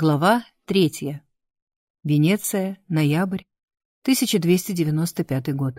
Глава третья. Венеция, ноябрь, 1295 год.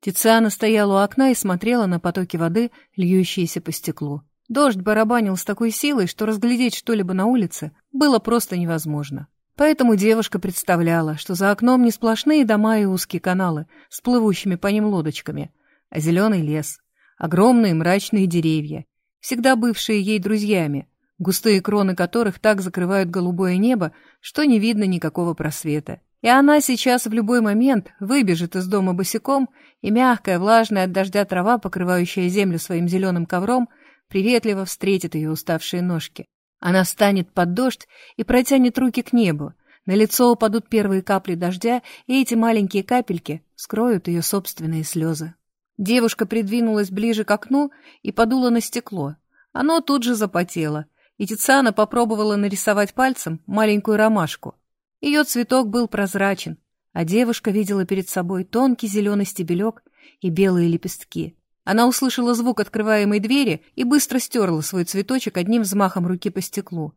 Тициана стояла у окна и смотрела на потоки воды, льющиеся по стеклу. Дождь барабанил с такой силой, что разглядеть что-либо на улице было просто невозможно. Поэтому девушка представляла, что за окном не сплошные дома и узкие каналы с плывущими по ним лодочками, а зеленый лес, огромные мрачные деревья, всегда бывшие ей друзьями, густые кроны которых так закрывают голубое небо, что не видно никакого просвета. И она сейчас в любой момент выбежит из дома босиком, и мягкая, влажная от дождя трава, покрывающая землю своим зеленым ковром, приветливо встретит ее уставшие ножки. Она встанет под дождь и протянет руки к небу. На лицо упадут первые капли дождя, и эти маленькие капельки скроют ее собственные слезы. Девушка придвинулась ближе к окну и подула на стекло. Оно тут же запотело, и Тициана попробовала нарисовать пальцем маленькую ромашку. Ее цветок был прозрачен, а девушка видела перед собой тонкий зеленый стебелек и белые лепестки. Она услышала звук открываемой двери и быстро стерла свой цветочек одним взмахом руки по стеклу.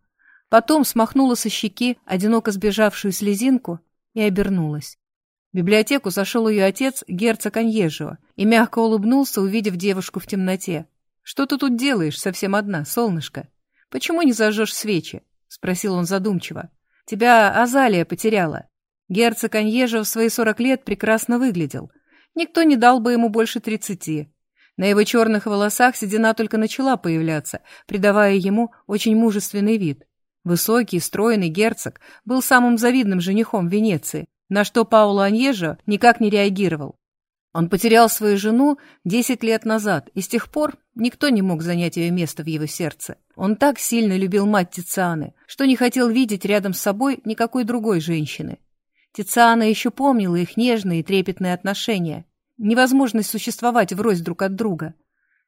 Потом смахнула со щеки одиноко сбежавшую слезинку и обернулась. В библиотеку зашел ее отец, герцог Аньежио, и мягко улыбнулся, увидев девушку в темноте. «Что ты тут делаешь совсем одна, солнышко?» «Почему не зажжешь свечи?» — спросил он задумчиво. «Тебя Азалия потеряла. Герцог Аньежо в свои сорок лет прекрасно выглядел. Никто не дал бы ему больше тридцати. На его черных волосах седина только начала появляться, придавая ему очень мужественный вид. Высокий, стройный герцог был самым завидным женихом Венеции, на что Пауло Аньежо никак не реагировал. Он потерял свою жену десять лет назад, и с тех пор никто не мог занять ее место в его сердце. Он так сильно любил мать Тицианы, что не хотел видеть рядом с собой никакой другой женщины. Тициана еще помнила их нежные и трепетные отношения, невозможность существовать врозь друг от друга.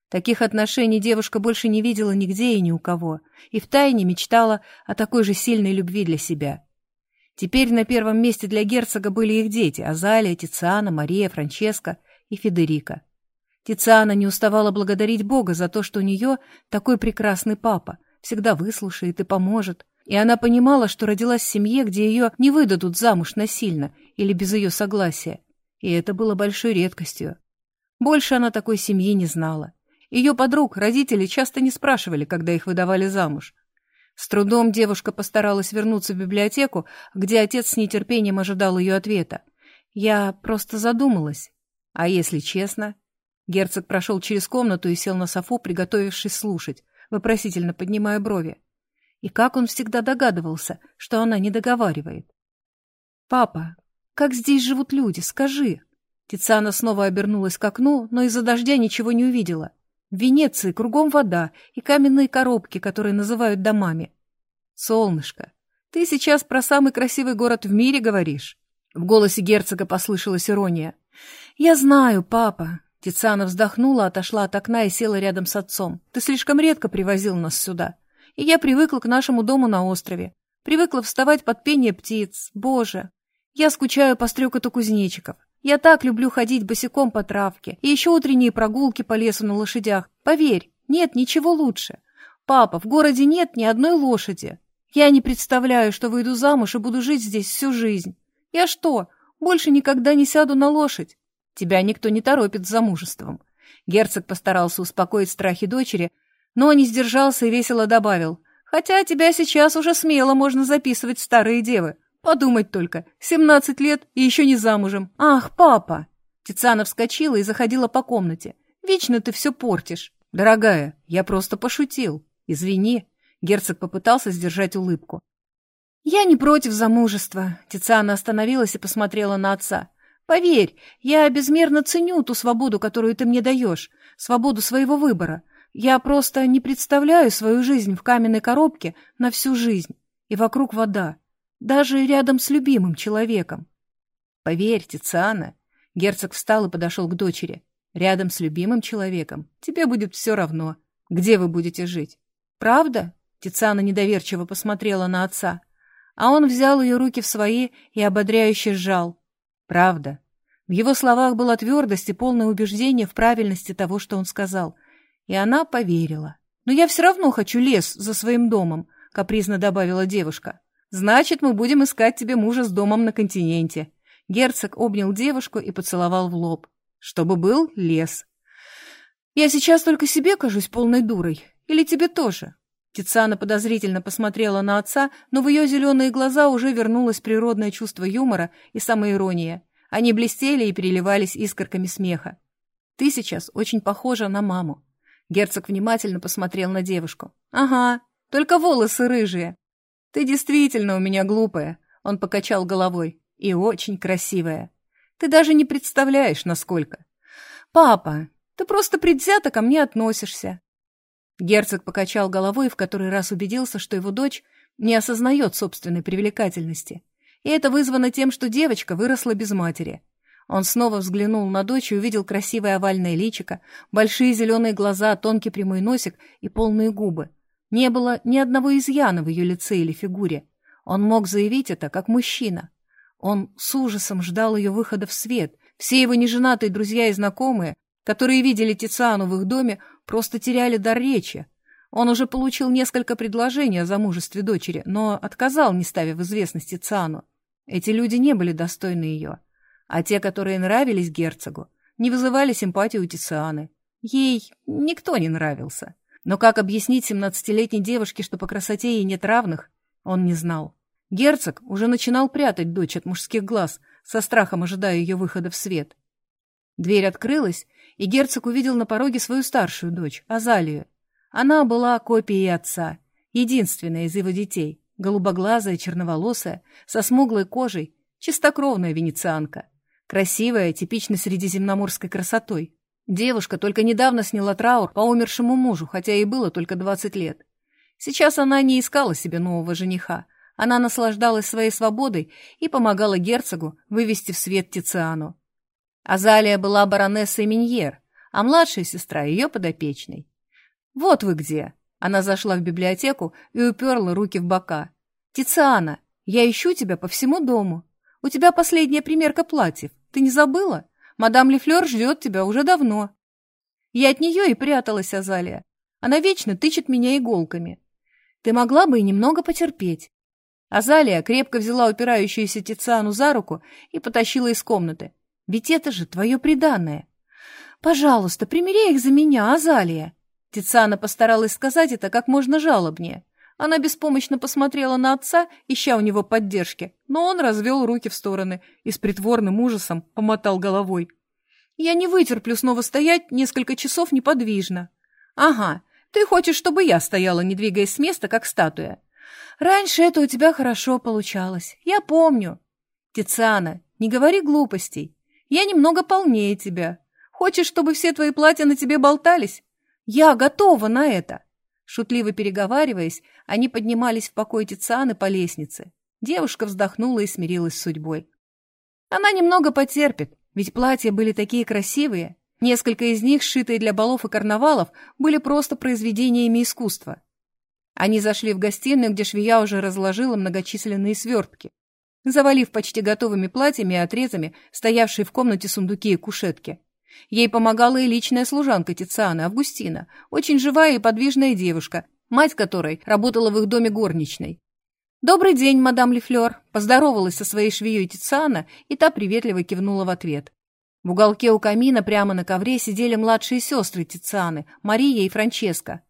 Таких отношений девушка больше не видела нигде и ни у кого, и втайне мечтала о такой же сильной любви для себя. Теперь на первом месте для герцога были их дети – Азалия, Тициана, Мария, Франческа и Федерика. Тициана не уставала благодарить Бога за то, что у нее такой прекрасный папа, всегда выслушает и поможет. И она понимала, что родилась в семье, где ее не выдадут замуж насильно или без ее согласия. И это было большой редкостью. Больше она такой семьи не знала. Ее подруг родители часто не спрашивали, когда их выдавали замуж. С трудом девушка постаралась вернуться в библиотеку, где отец с нетерпением ожидал ее ответа. «Я просто задумалась. А если честно?» Герцог прошел через комнату и сел на софу, приготовившись слушать, вопросительно поднимая брови. И как он всегда догадывался, что она не договаривает. «Папа, как здесь живут люди, скажи!» Тициана снова обернулась к окну, но из-за дождя ничего не увидела. В Венеции кругом вода и каменные коробки, которые называют домами. Солнышко, ты сейчас про самый красивый город в мире говоришь? В голосе герцога послышалась ирония. Я знаю, папа. Тициана вздохнула, отошла от окна и села рядом с отцом. Ты слишком редко привозил нас сюда. И я привыкла к нашему дому на острове. Привыкла вставать под пение птиц. Боже, я скучаю по стрекоту кузнечиков. Я так люблю ходить босиком по травке, и еще утренние прогулки по лесу на лошадях. Поверь, нет ничего лучше. Папа, в городе нет ни одной лошади. Я не представляю, что выйду замуж и буду жить здесь всю жизнь. Я что, больше никогда не сяду на лошадь? Тебя никто не торопит с замужеством. Герцог постарался успокоить страхи дочери, но не сдержался и весело добавил. Хотя тебя сейчас уже смело можно записывать в старые девы. Подумать только, семнадцать лет и еще не замужем. Ах, папа!» Тициана вскочила и заходила по комнате. «Вечно ты все портишь». «Дорогая, я просто пошутил. Извини». Герцог попытался сдержать улыбку. «Я не против замужества», — Тициана остановилась и посмотрела на отца. «Поверь, я безмерно ценю ту свободу, которую ты мне даешь, свободу своего выбора. Я просто не представляю свою жизнь в каменной коробке на всю жизнь. И вокруг вода. Даже рядом с любимым человеком. Поверь, Тициана, герцог встал и подошел к дочери. Рядом с любимым человеком тебе будет все равно, где вы будете жить. Правда? Тициана недоверчиво посмотрела на отца, а он взял ее руки в свои и ободряюще сжал. Правда. В его словах была твердость и полное убеждение в правильности того, что он сказал. И она поверила. «Но я все равно хочу лес за своим домом», капризно добавила девушка. «Значит, мы будем искать тебе мужа с домом на континенте». Герцог обнял девушку и поцеловал в лоб. «Чтобы был лес». «Я сейчас только себе кажусь полной дурой. Или тебе тоже?» Тициана подозрительно посмотрела на отца, но в ее зеленые глаза уже вернулось природное чувство юмора и самоирония. Они блестели и переливались искорками смеха. «Ты сейчас очень похожа на маму». Герцог внимательно посмотрел на девушку. «Ага, только волосы рыжие». «Ты действительно у меня глупая», — он покачал головой. «И очень красивая. Ты даже не представляешь, насколько». «Папа, ты просто предвзято ко мне относишься. Герцог покачал головой и в который раз убедился, что его дочь не осознает собственной привлекательности. И это вызвано тем, что девочка выросла без матери. Он снова взглянул на дочь и увидел красивое овальное личико, большие зеленые глаза, тонкий прямой носик и полные губы. Не было ни одного изъяна в ее лице или фигуре. Он мог заявить это как мужчина. Он с ужасом ждал ее выхода в свет. Все его неженатые друзья и знакомые, которые видели Тициану в их доме, просто теряли дар речи. Он уже получил несколько предложений о замужестве дочери, но отказал, не ставя в известность Тициану. Эти люди не были достойны ее. А те, которые нравились герцогу, не вызывали симпатии у Тицианы. Ей никто не нравился. Но как объяснить семнадцатилетней девушке, что по красоте ей нет равных, он не знал. Герцог уже начинал прятать дочь от мужских глаз, со страхом ожидая ее выхода в свет. Дверь открылась, и герцог увидел на пороге свою старшую дочь, Азалию. Она была копией отца, единственная из его детей, голубоглазая, черноволосая, со смуглой кожей, чистокровная венецианка, красивая, типично средиземноморской красотой. Девушка только недавно сняла траур по умершему мужу, хотя ей было только 20 лет. Сейчас она не искала себе нового жениха, она наслаждалась своей свободой и помогала герцогу вывести в свет Тициану. Азалия была баронессой Миньер, а младшая сестра ее подопечной. «Вот вы где!» Она зашла в библиотеку и уперла руки в бока. «Тициана, я ищу тебя по всему дому. У тебя последняя примерка платьев. Ты не забыла? Мадам Лефлер ждет тебя уже давно». Я от нее и пряталась, Азалия. Она вечно тычет меня иголками. Ты могла бы и немного потерпеть. Азалия крепко взяла упирающуюся Тициану за руку и потащила из комнаты. Ведь это же твое преданное. Пожалуйста, примиряй их за меня, Азалия. Тициана постаралась сказать это как можно жалобнее. Она беспомощно посмотрела на отца, ища у него поддержки, но он развел руки в стороны и с притворным ужасом помотал головой. «Я не вытерплю снова стоять несколько часов неподвижно». «Ага, ты хочешь, чтобы я стояла, не двигаясь с места, как статуя?» «Раньше это у тебя хорошо получалось, я помню». «Тициана, не говори глупостей. Я немного полнее тебя. Хочешь, чтобы все твои платья на тебе болтались? Я готова на это!» Шутливо переговариваясь, они поднимались в покой Тицианы по лестнице. Девушка вздохнула и смирилась с судьбой. Она немного потерпит, ведь платья были такие красивые. Несколько из них, сшитые для балов и карнавалов, были просто произведениями искусства. Они зашли в гостиную, где швея уже разложила многочисленные свертки завалив почти готовыми платьями и отрезами стоявшие в комнате сундуки и кушетки. Ей помогала и личная служанка Тицианы, Августина, очень живая и подвижная девушка, мать которой работала в их доме горничной. «Добрый день, мадам Лефлер», поздоровалась со своей швеей Тициана, и та приветливо кивнула в ответ. В уголке у камина прямо на ковре сидели младшие сестры Тицианы, Мария и Франческа.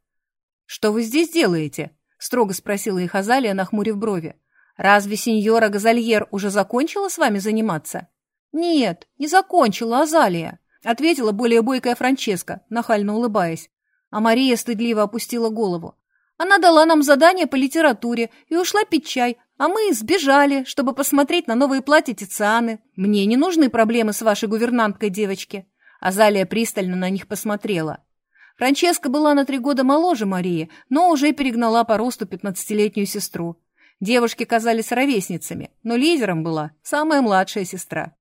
«Что вы здесь делаете?» — строго спросила их Азалия, нахмурив брови. Разве сеньора Газальер уже закончила с вами заниматься? Нет, не закончила, Азалия, ответила более бойкая Франческа, нахально улыбаясь. А Мария стыдливо опустила голову. Она дала нам задание по литературе и ушла пить чай, а мы сбежали, чтобы посмотреть на новые платья Тицианы. Мне не нужны проблемы с вашей гувернанткой, девочки. Азалия пристально на них посмотрела. Франческа была на три года моложе Марии, но уже перегнала по росту пятнадцатилетнюю сестру. Девушки казались ровесницами, но лидером была самая младшая сестра.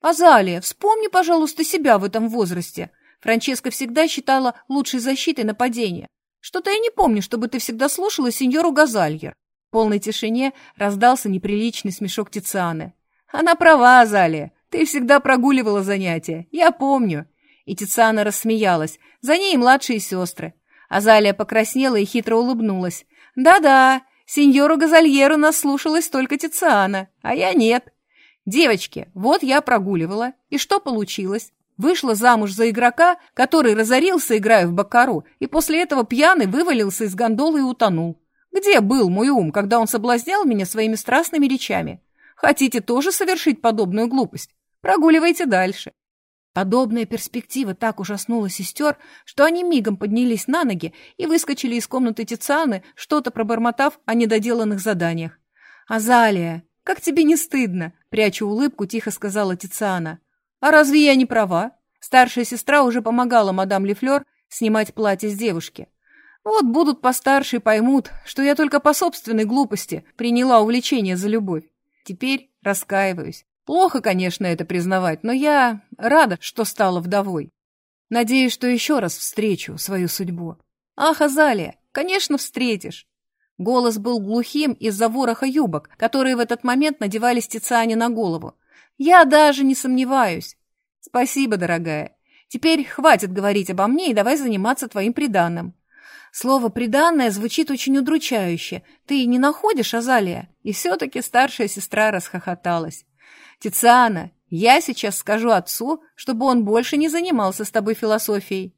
«Азалия, вспомни, пожалуйста, себя в этом возрасте. Франческа всегда считала лучшей защитой нападения. Что-то я не помню, чтобы ты всегда слушала сеньору Газальер». В полной тишине раздался неприличный смешок Тицианы. «Она права, Азалия. Ты всегда прогуливала занятия. Я помню». И Тициана рассмеялась. За ней младшие сестры. Азалия покраснела и хитро улыбнулась. «Да-да, Сеньору Газальеру наслушалась только Тициана, а я нет. Девочки, вот я прогуливала, и что получилось? Вышла замуж за игрока, который разорился, играя в бакару, и после этого пьяный вывалился из гондолы и утонул. Где был мой ум, когда он соблазнял меня своими страстными речами? Хотите тоже совершить подобную глупость? Прогуливайте дальше. Подобная перспектива так ужаснула сестер, что они мигом поднялись на ноги и выскочили из комнаты Тицианы, что-то пробормотав о недоделанных заданиях. «Азалия, как тебе не стыдно?» — пряча улыбку, тихо сказала Тициана. «А разве я не права?» Старшая сестра уже помогала мадам Лефлер снимать платье с девушки. Вот будут постарше и поймут, что я только по собственной глупости приняла увлечение за любовь. Теперь раскаиваюсь. Плохо, конечно, это признавать, но я рада, что стала вдовой. Надеюсь, что еще раз встречу свою судьбу. Ах, Азалия, конечно, встретишь. Голос был глухим из-за вороха юбок, которые в этот момент надевались Тициане на голову. Я даже не сомневаюсь. Спасибо, дорогая. Теперь хватит говорить обо мне и давай заниматься твоим приданным. Слово «приданное» звучит очень удручающе. Ты не находишь, Азалия? И все-таки старшая сестра расхохоталась. Тициана, я сейчас скажу отцу, чтобы он больше не занимался с тобой философией.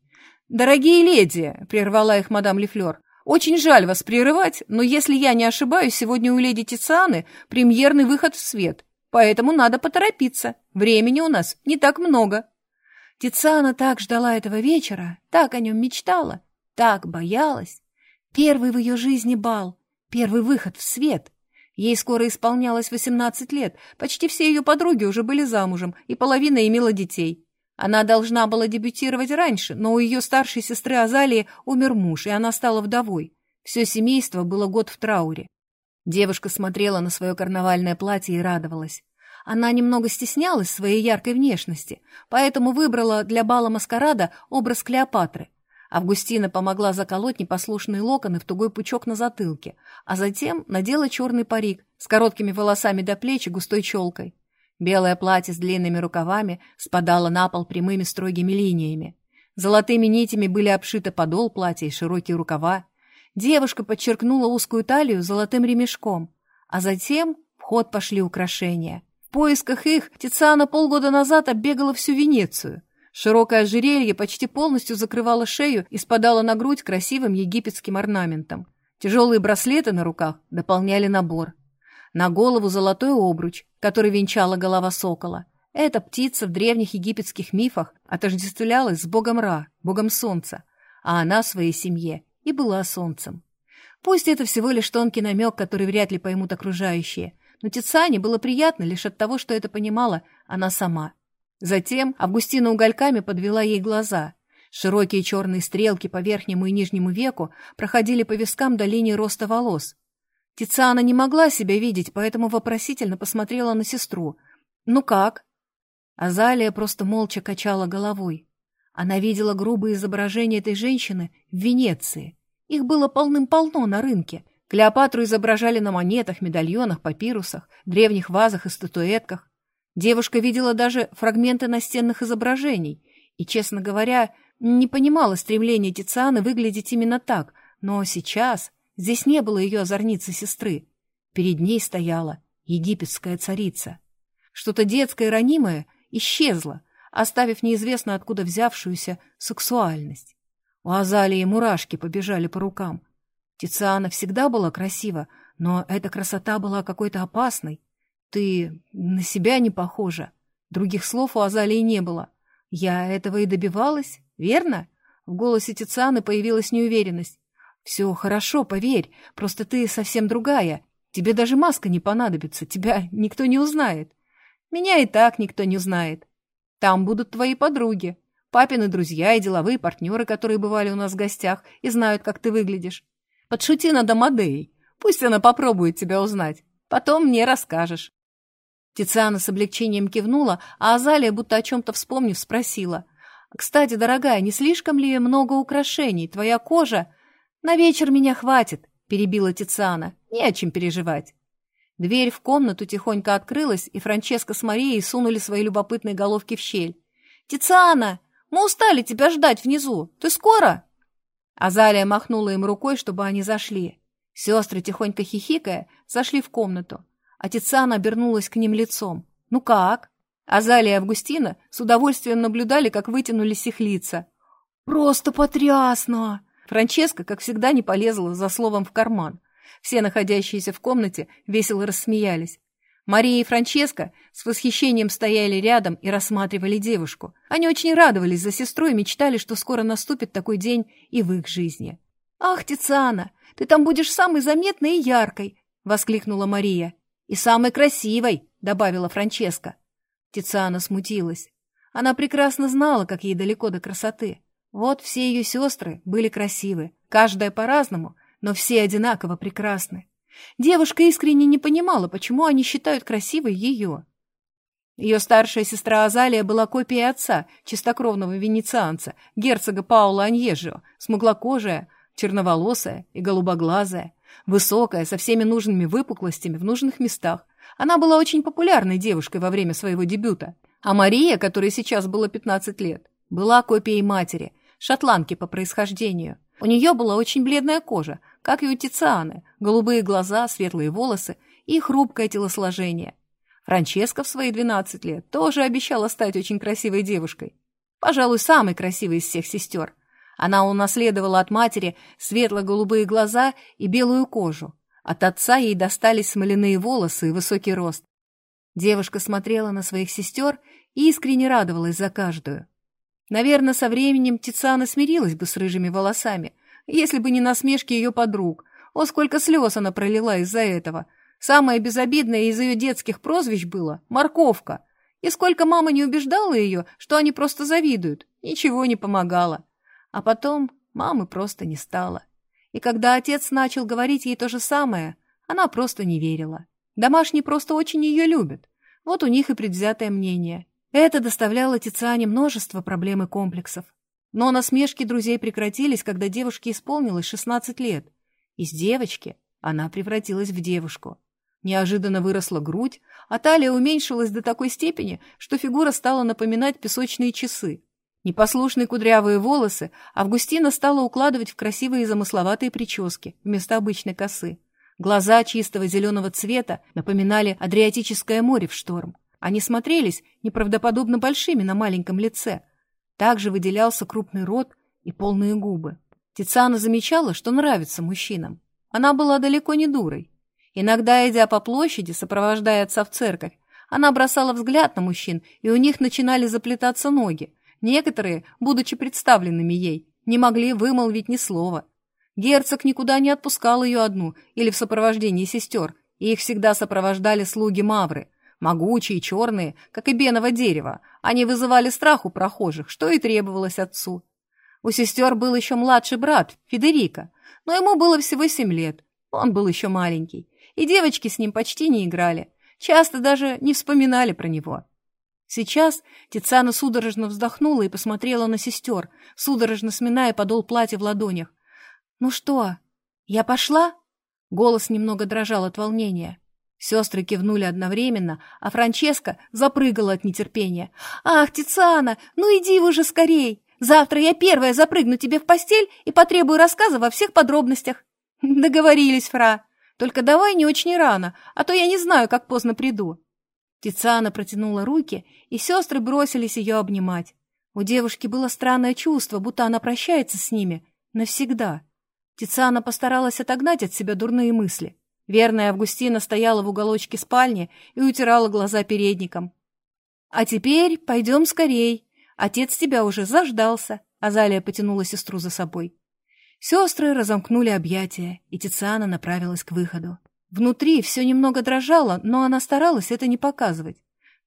Дорогие леди, прервала их мадам Лефлер, очень жаль вас прерывать, но если я не ошибаюсь, сегодня у леди Тицианы премьерный выход в свет, поэтому надо поторопиться. Времени у нас не так много. Тициана так ждала этого вечера, так о нем мечтала, так боялась. Первый в ее жизни бал, первый выход в свет. Ей скоро исполнялось 18 лет, почти все ее подруги уже были замужем, и половина имела детей. Она должна была дебютировать раньше, но у ее старшей сестры Азалии умер муж, и она стала вдовой. Все семейство было год в трауре. Девушка смотрела на свое карнавальное платье и радовалась. Она немного стеснялась своей яркой внешности, поэтому выбрала для бала маскарада образ Клеопатры — Августина помогла заколоть непослушные локоны в тугой пучок на затылке, а затем надела черный парик с короткими волосами до плеч и густой челкой. Белое платье с длинными рукавами спадало на пол прямыми строгими линиями. Золотыми нитями были обшиты подол платья и широкие рукава. Девушка подчеркнула узкую талию золотым ремешком, а затем в ход пошли украшения. В поисках их Тициана полгода назад оббегала всю Венецию — Широкое ожерелье почти полностью закрывало шею и спадало на грудь красивым египетским орнаментом. Тяжелые браслеты на руках дополняли набор. На голову золотой обруч, который венчала голова сокола. Эта птица в древних египетских мифах отождествлялась с богом Ра, богом солнца, а она в своей семье и была солнцем. Пусть это всего лишь тонкий намек, который вряд ли поймут окружающие, но Тицане было приятно лишь от того, что это понимала она сама — Затем Августина угольками подвела ей глаза. Широкие черные стрелки по верхнему и нижнему веку проходили по вискам до линии роста волос. Тициана не могла себя видеть, поэтому вопросительно посмотрела на сестру. «Ну как?» Азалия просто молча качала головой. Она видела грубые изображения этой женщины в Венеции. Их было полным-полно на рынке. Клеопатру изображали на монетах, медальонах, папирусах, древних вазах и статуэтках. Девушка видела даже фрагменты настенных изображений и, честно говоря, не понимала стремления Тицианы выглядеть именно так, но сейчас здесь не было ее озорницы сестры. Перед ней стояла египетская царица. Что-то детское и ранимое исчезло, оставив неизвестно откуда взявшуюся сексуальность. У Азалии мурашки побежали по рукам. Тициана всегда была красива, но эта красота была какой-то опасной, ты на себя не похожа. Других слов у Азалии не было. Я этого и добивалась, верно? В голосе Тицианы появилась неуверенность. Все хорошо, поверь, просто ты совсем другая. Тебе даже маска не понадобится, тебя никто не узнает. Меня и так никто не узнает. Там будут твои подруги, папины друзья и деловые партнеры, которые бывали у нас в гостях и знают, как ты выглядишь. Подшути над Амадеей, пусть она попробует тебя узнать. Потом мне расскажешь. Тициана с облегчением кивнула, а Азалия, будто о чем-то вспомнив, спросила. «Кстати, дорогая, не слишком ли много украшений? Твоя кожа...» «На вечер меня хватит», — перебила Тициана. «Не о чем переживать». Дверь в комнату тихонько открылась, и Франческа с Марией сунули свои любопытные головки в щель. «Тициана, мы устали тебя ждать внизу. Ты скоро?» Азалия махнула им рукой, чтобы они зашли. Сестры, тихонько хихикая, зашли в комнату, а Тициана обернулась к ним лицом. «Ну как?» Азалия и Августина с удовольствием наблюдали, как вытянулись их лица. «Просто потрясно!» Франческа, как всегда, не полезла за словом в карман. Все находящиеся в комнате весело рассмеялись. Мария и Франческа с восхищением стояли рядом и рассматривали девушку. Они очень радовались за сестру и мечтали, что скоро наступит такой день и в их жизни. «Ах, Тициана, ты там будешь самой заметной и яркой!» — воскликнула Мария. «И самой красивой!» — добавила Франческа. Тициана смутилась. Она прекрасно знала, как ей далеко до красоты. Вот все ее сестры были красивы, каждая по-разному, но все одинаково прекрасны. Девушка искренне не понимала, почему они считают красивой ее. Ее старшая сестра Азалия была копией отца, чистокровного венецианца, герцога Паула Аньежио, смуглокожая, черноволосая и голубоглазая, высокая, со всеми нужными выпуклостями в нужных местах. Она была очень популярной девушкой во время своего дебюта. А Мария, которой сейчас было 15 лет, была копией матери, шотландки по происхождению. У нее была очень бледная кожа, как и у Тицианы, голубые глаза, светлые волосы и хрупкое телосложение. Франческа в свои 12 лет тоже обещала стать очень красивой девушкой. Пожалуй, самой красивой из всех сестер. Она унаследовала от матери светло-голубые глаза и белую кожу. От отца ей достались смоляные волосы и высокий рост. Девушка смотрела на своих сестер и искренне радовалась за каждую. Наверное, со временем Тициана смирилась бы с рыжими волосами, если бы не насмешки ее подруг. О, сколько слез она пролила из-за этого. Самое безобидное из ее детских прозвищ было — морковка. И сколько мама не убеждала ее, что они просто завидуют, ничего не помогало. А потом мамы просто не стало. И когда отец начал говорить ей то же самое, она просто не верила. Домашние просто очень ее любят. Вот у них и предвзятое мнение. Это доставляло Тициане множество проблем и комплексов. Но насмешки друзей прекратились, когда девушке исполнилось 16 лет. Из девочки она превратилась в девушку. Неожиданно выросла грудь, а талия уменьшилась до такой степени, что фигура стала напоминать песочные часы. Непослушные кудрявые волосы Августина стала укладывать в красивые замысловатые прически вместо обычной косы. Глаза чистого зеленого цвета напоминали Адриатическое море в шторм. Они смотрелись неправдоподобно большими на маленьком лице. Также выделялся крупный рот и полные губы. Тициана замечала, что нравится мужчинам. Она была далеко не дурой. Иногда, идя по площади, сопровождая отца в церковь, она бросала взгляд на мужчин, и у них начинали заплетаться ноги. Некоторые, будучи представленными ей, не могли вымолвить ни слова. Герцог никуда не отпускал ее одну или в сопровождении сестер, и их всегда сопровождали слуги Мавры — Могучие, черные, как и беново дерево, они вызывали страх у прохожих, что и требовалось отцу. У сестер был еще младший брат, Федерико, но ему было всего семь лет, он был еще маленький, и девочки с ним почти не играли, часто даже не вспоминали про него. Сейчас Тициана судорожно вздохнула и посмотрела на сестер, судорожно сминая подол платья в ладонях. «Ну что, я пошла?» Голос немного дрожал от волнения. Сестры кивнули одновременно, а Франческа запрыгала от нетерпения. «Ах, Тициана, ну иди уже скорей! Завтра я первая запрыгну тебе в постель и потребую рассказа во всех подробностях». «Договорились, Фра. Только давай не очень рано, а то я не знаю, как поздно приду». Тициана протянула руки, и сестры бросились ее обнимать. У девушки было странное чувство, будто она прощается с ними навсегда. Тициана постаралась отогнать от себя дурные мысли. Верная Августина стояла в уголочке спальни и утирала глаза передником. «А теперь пойдем скорей. Отец тебя уже заждался», — Азалия потянула сестру за собой. Сестры разомкнули объятия, и Тициана направилась к выходу. Внутри все немного дрожало, но она старалась это не показывать.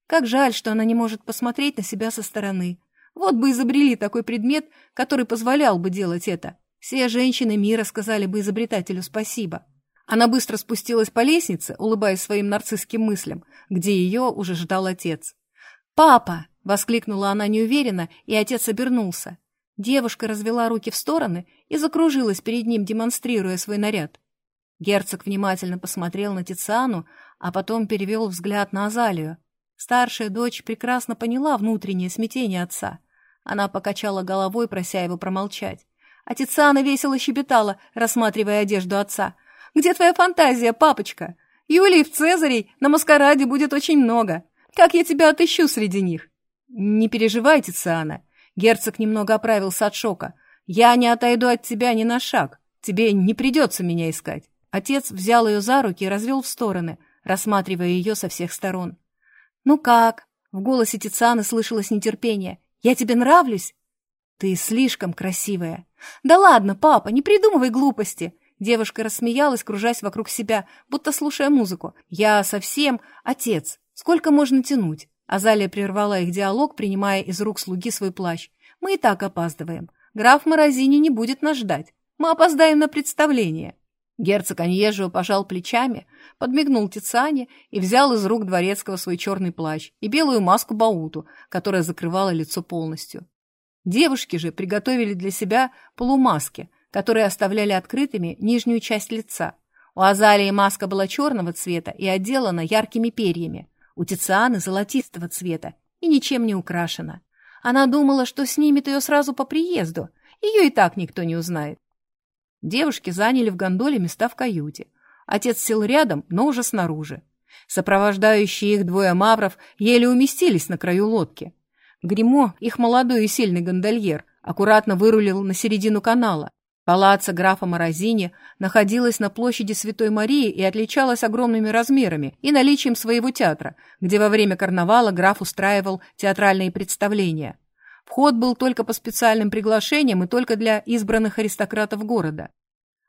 Как жаль, что она не может посмотреть на себя со стороны. Вот бы изобрели такой предмет, который позволял бы делать это. Все женщины мира сказали бы изобретателю спасибо. Она быстро спустилась по лестнице, улыбаясь своим нарциссским мыслям, где ее уже ждал отец. «Папа!» — воскликнула она неуверенно, и отец обернулся. Девушка развела руки в стороны и закружилась перед ним, демонстрируя свой наряд. Герцог внимательно посмотрел на Тициану, а потом перевел взгляд на Азалию. Старшая дочь прекрасно поняла внутреннее смятение отца. Она покачала головой, прося его промолчать. А Тициана весело щебетала, рассматривая одежду отца — Где твоя фантазия, папочка? Юлии в Цезарей на маскараде будет очень много. Как я тебя отыщу среди них?» «Не переживайте, Циана». Герцог немного оправился от шока. «Я не отойду от тебя ни на шаг. Тебе не придется меня искать». Отец взял ее за руки и развел в стороны, рассматривая ее со всех сторон. «Ну как?» — в голосе Тицианы слышалось нетерпение. «Я тебе нравлюсь?» «Ты слишком красивая». «Да ладно, папа, не придумывай глупости!» Девушка рассмеялась, кружась вокруг себя, будто слушая музыку. «Я совсем... Отец! Сколько можно тянуть?» Азалия прервала их диалог, принимая из рук слуги свой плащ. «Мы и так опаздываем. Граф Морозини не будет нас ждать. Мы опоздаем на представление». Герцог Аньежио пожал плечами, подмигнул Тициане и взял из рук дворецкого свой черный плащ и белую маску Бауту, которая закрывала лицо полностью. Девушки же приготовили для себя полумаски, которые оставляли открытыми нижнюю часть лица. У Азалии маска была черного цвета и отделана яркими перьями, у Тицианы золотистого цвета и ничем не украшена. Она думала, что снимет ее сразу по приезду, ее и так никто не узнает. Девушки заняли в гондоле места в каюте. Отец сел рядом, но уже снаружи. Сопровождающие их двое мавров еле уместились на краю лодки. Гримо, их молодой и сильный гондольер, аккуратно вырулил на середину канала. Палаца графа Морозини находилась на площади Святой Марии и отличалась огромными размерами и наличием своего театра, где во время карнавала граф устраивал театральные представления. Вход был только по специальным приглашениям и только для избранных аристократов города.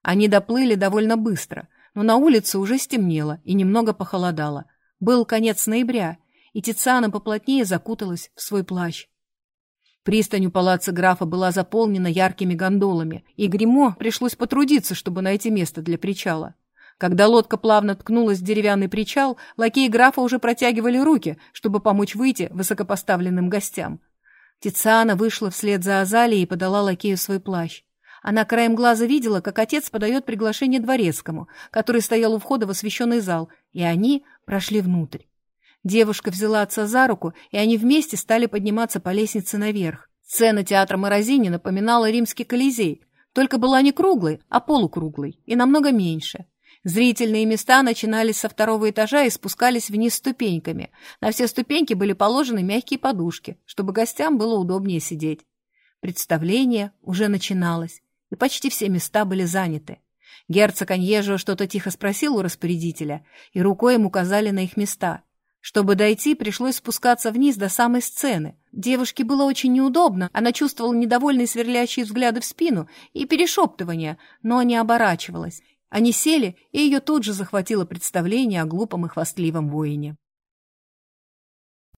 Они доплыли довольно быстро, но на улице уже стемнело и немного похолодало. Был конец ноября, и Тициана поплотнее закуталась в свой плащ. Пристань у палаца графа была заполнена яркими гондолами, и Гримо пришлось потрудиться, чтобы найти место для причала. Когда лодка плавно ткнулась в деревянный причал, лакеи графа уже протягивали руки, чтобы помочь выйти высокопоставленным гостям. Тициана вышла вслед за Азалией и подала лакею свой плащ. Она краем глаза видела, как отец подает приглашение дворецкому, который стоял у входа в освященный зал, и они прошли внутрь. Девушка взяла отца за руку, и они вместе стали подниматься по лестнице наверх. Сцена театра Морозини напоминала римский колизей, только была не круглой, а полукруглой, и намного меньше. Зрительные места начинались со второго этажа и спускались вниз ступеньками. На все ступеньки были положены мягкие подушки, чтобы гостям было удобнее сидеть. Представление уже начиналось, и почти все места были заняты. Герцог Аньежио что-то тихо спросил у распорядителя, и рукой им указали на их места. Чтобы дойти, пришлось спускаться вниз до самой сцены. Девушке было очень неудобно, она чувствовала недовольные сверлящие взгляды в спину и перешептывания, но не оборачивалась. Они сели, и ее тут же захватило представление о глупом и хвастливом воине.